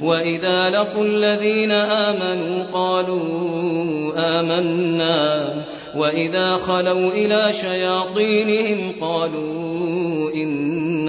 وإذا لقوا الذين آمنوا قالوا آمنا وإذا خلوا إلى شياطينهم قالوا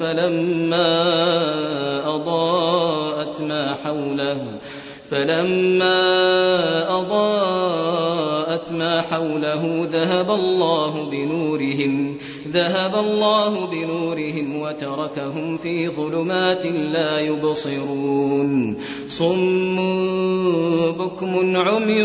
فلما أضاءت ما حوله فلما أضاءت ما حوله ذهب الله بنورهم ذهب الله بنورهم وتركهم في ظلمات لا يبصرون. صم بكم عمي